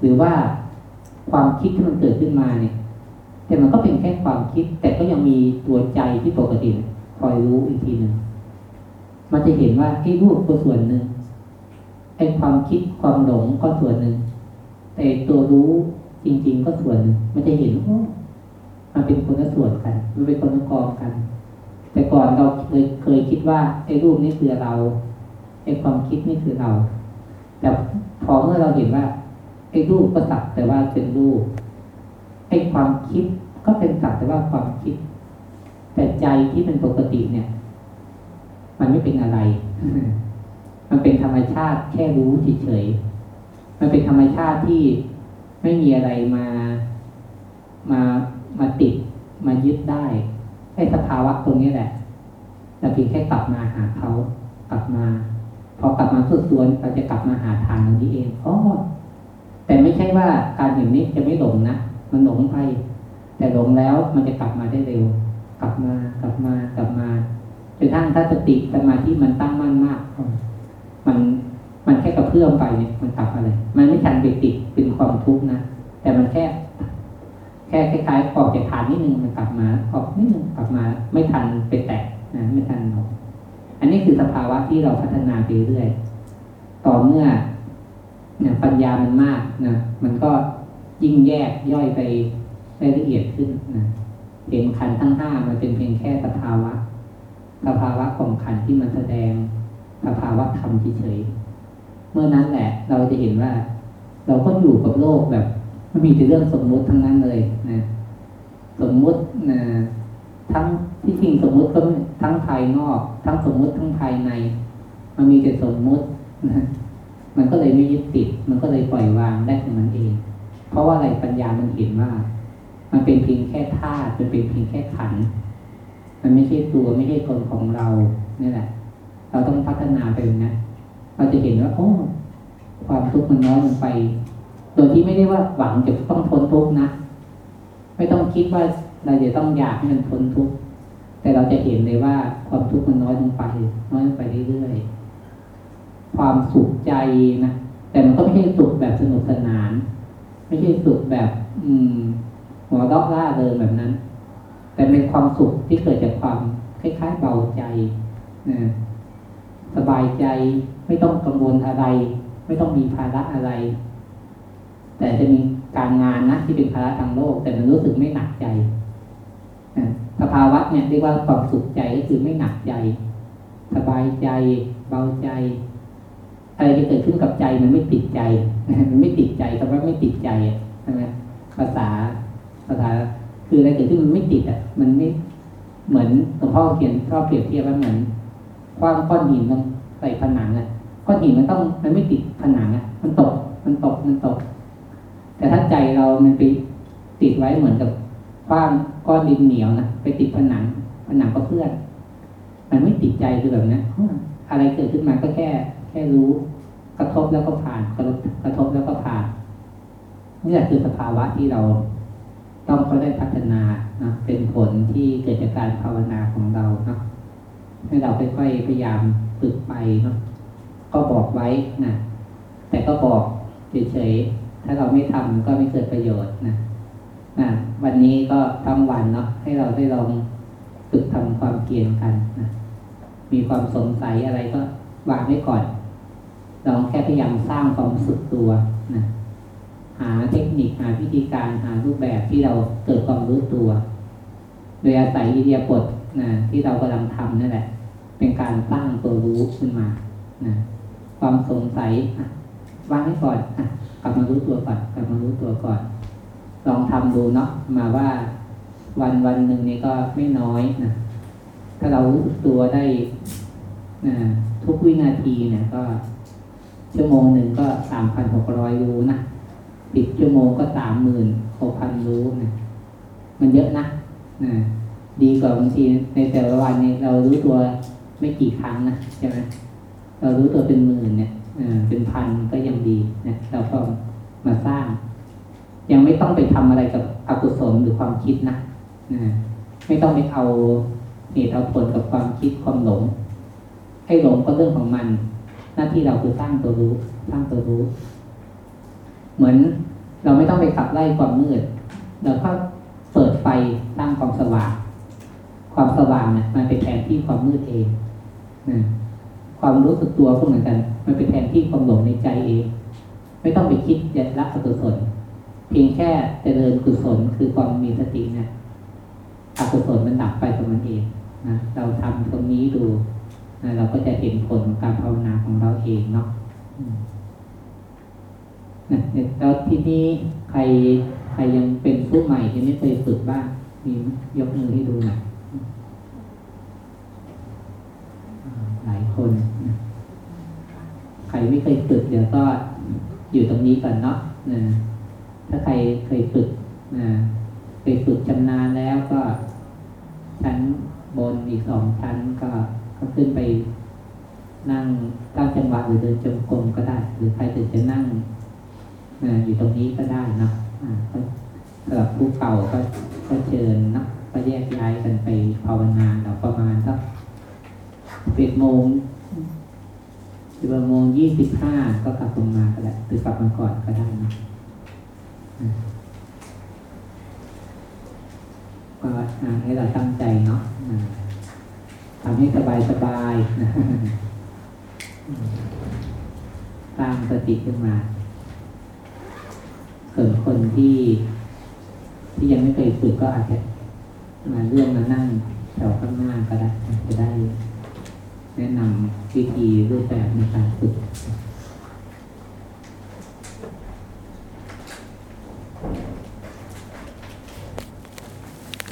หรือว่าความคิดที่มันเกิดขึ้นมาเนี่ย แต่มันก็เป็นแค่ความคิด แต่ก็ยังมีตัวใจที่ปกติคอยรู้อีกทีหนึ่ง มันจะเห็นว่าไอ้รูปก็ส่วนหนึ่งไอ้ความคิดความหลงก็ส่วนหนึ่ง แต่ตัวรู้จริง ๆ ก็ส่วนหนึ่งมันจะเห็นว่ามันเป็นคนละส่วนกัน มันเป็นคนละกองกัน แต่ก่อนเราเคยเคยคิดว่าไอ้รูปนี้คือเราไอ้ความคิดนี่คือเรา แต่พอเมื่อเราเห็นว่าไอ้รูปก็สักแต่ว่าเป็นรูปไอ้ความคิดก็เป็นสักแต่ว่าความคิด แต่ใจที่เป็นปกติเนี่ย มันไม่เป็นอะไร มันเป็นธรรมชาติแค่รู้เฉยๆมันเป็นธรรมชาติที่ไม่มีอะไรมามามาติดมายึดได้ไอ้สภาวะตรงนี้แหละเราเพียงแค่กลับมาหาเขากลับมาพอกลับมาสุดตัวนเราจะกลับมาหาทางนี้เองอ๋อแต่ไม่ใช่ว่าการอย่างนี้จะไม่หลงนะมันหลงไป แต่หลงแล้วมันจะกลับมาได้เร็ว กลับมากลับมากลับมา จนทั้งถ้าสติสมาธิมันตั้งมั่นมาก มันมันแค่กระเพื่อมไปเนี่ยมันกลับมาเลยมันไม่ทันไปติดเป็นความทุกข์นะ แต่มันแค่ แค่คล้ายๆออกจากฐานนิดนึงมันกลับมาออกนิดนึงกลับมา ไม่ทันไปแตะนะไม่ทันหรอกอันนี้คือสภาวะที่เราพัฒนาไปเรื่อยต่อเมื่อเนี่ยปัญญามันมากนะมันก็ยิ่งแยกย่อยไปได้ละเอียดขึ้นนะเห็นขันทั้งห้ามันเป็นเพียงแค่สภาวะ สภาวะของขันที่มันแสดงสภาวะธรรมเฉยเมื่อนั้นแหละ เราจะเห็นว่า เราก็อยู่กับโลกแบบมันมีแต่เรื่องสมมุติทั้งนั้นเลยนะสมมุตินะทั้งที่จริงสมมุติก็ทั้งภายนอก ทั้งสมมุติทั้งภายใน มันมีแต่สมมุตินะมันก็เลยไม่ยึดติด มันก็เลยปล่อยวางได้ของมันเอง เพราะว่าอะไรปัญญามันเห็นว่า มันเป็นเพียงแค่ธาตุมันเป็นเพียงแค่ขันธ์ มันไม่ใช่ตัวไม่ใช่คนของเรานี่แหละ เราต้องพัฒนาไปนะเราจะเห็นว่าโอ้ความทุกข์มันน้อยลงไป โดยที่ไม่ได้ว่าหวังจะต้องพ้นทุกข์นะ ไม่ต้องคิดว่าเราจะต้องอยากให้มันพ้นทุกข์แต่เราจะเห็นเลยว่าความทุกข์มันน้อยลงไป น้อยลงไปเรื่อยๆความสุขใจนะแต่มันก็ไม่ใช่สุขแบบสนุกสนาน ไม่ใช่สุขแบบ อืมหัวเราะล่าเริงแบบนั้น แต่เป็นความสุขที่เกิดจากความคล้ายๆเบาใจนะสบายใจไม่ต้องกังวลอะไร ไม่ต้องมีภาระอะไร แต่จะมีการงานนะที่เป็นภาระทางโลก แต่มันรู้สึกไม่หนักใจสภาวะเนี่ยเรียกว่าความสุขใจก็คือไม่หนักใจ สบายใจ เบาใจอะไรจะเกิดขึ้นกับใจมันไม่ติดใจมันไม่ติดใจคำว่าไม่ติดใจใช่ไหมภาษาภาษา คืออะไรเกิดขึ้นมันไม่ติดอะ มันไม่เหมือนหลวงพ่อเขียนชอบเปรียบเทียบว่าเหมือนคว้างก้อนหินลงใส่ผนังอะก้อนหินมันต้องมันไม่ติดผนังอะ มันตก มันตกมันตก แต่ถ้าใจเรามันไปติดไว้เหมือนกับคว้างก้อนดินเหนียวนะไปติดผนังผนังก็เพื่อน มันไม่ติดใจคือแบบนั้นอะไรเกิดขึ้นมาก็แค่ แค่รู้ กระทบแล้วก็ผ่านกระทบกระทบแล้วก็ผ่านนี่แหละคือสภาวะที่เรา ต้องเขาได้พัฒนานะเป็นผลที่เกิดจากการภาวนาของเราเนาะให้เราค่อยๆพยายามฝึกไปเนาะก็บอกไว้นะแต่ก็บอกเฉยๆถ้าเราไม่ทำก็ไม่เกิดประโยชน์นะนะวันนี้ก็ทั้งวันเนาะให้เราได้ลองฝึกทำความเพียรกันนะมีความสงสัยอะไรก็วางไว้ก่อนลองแค่พยายามสร้างความสึกตัวนะ หาเทคนิคหาวิธีการหารูปแบบที่เราเกิดความรู้ตัว โดยอาศัยอิเดียาบทนะที่เรากำลังทำนั่นแหละ เป็นการสร้างตัวรู้ขึ้นมานะความสงสัยอะวางไว้ก่อนอกลับมารู้ตัวก่อนกลับมารู้ตัวก่อน ลองทำดูเนาะมาว่าวันวันหนึ่งนี้ก็ไม่น้อยนะถ้าเรารู้ตัวได้นะทุกวินาทีเนี่ยก็ ชั่วโมงหนึ่งก็สามพันหกร้อยรู้นะ สิบชั่วโมงก็สามหมื่นหกพันรู้นะมันเยอะนะนะดีกว่าบางทีในแต่ละวันนี้เรารู้ตัวไม่กี่ครั้งนะใช่ไหมเรารู้ตัวเป็นหมื่นเนี่ยเป็นพันก็ยังดีนะเราก็มาสร้าง ยังไม่ต้องไปทำอะไรกับอกุศลหรือความคิดนะนะไม่ต้องไปเอาเหตุเอาผลกับความคิดความหลงให้หลงก็เรื่องของมัน หน้าที่เราคือสร้างตัวรู้ สร้างตัวรู้ เหมือนเราไม่ต้องไปขับไล่ความมืดเราก็เปิดไฟสร้างความสว่าง ความสว่างเนี่ยมันเป็นแทนที่ความมืดเองนะความรู้สึกตัวก็เหมือนกัน มันเป็นแทนที่ความหลงในใจเอง ไม่ต้องไปคิดยัดละอกุศลเพียงแค่เจริญกุศลคือความมีสติเนี่ยอกุศลมันดับไปของมันเองนะเราทำตรงนี้ดูนะเราก็จะเห็นผลของการภาวนาของเราเองเนาะ นะแล้วที่นี่ใครใครยังเป็นผู้ใหม่ที่ไม่เคยฝึกบ้างมียกมือให้ดูหน่อยหลายคนนะใครไม่เคยฝึกเดี๋ยวก็อยู่ตรงนี้ก่อนเนาะนะถ้าใครเคยฝึกนะเคยฝึกชำนาญแล้วก็ชั้นบนอีกสองชั้นก็ก็ขึ้นไปนั่งตั้งจังหวะหรือเดินจงกรมก็ได้ หรือใครถึงจะนั่ง อยู่ตรงนี้ก็ได้เนาะสำหรับผู้เก่าก็ก็เชิญนะก็แยกย้ายกันไปภาวนาเราประมาณสักสิบโมงสิบโมงยี่สิบห้าก็กลับลงมาก็ได้หรือกลับมาก่อนก็ได้นะอ่าก็อ่าให้เราตั้งใจเนาะทำให้สบายสบายๆนะสร้างสติขึ้นมา ส่วนคนที่ ที่ยังไม่เคยฝึกก็อาจจะมาเรื่องมานั่งแถวข้างหน้าก็ได้จะได้ แนะนำวิธีรูปแบบในการฝึก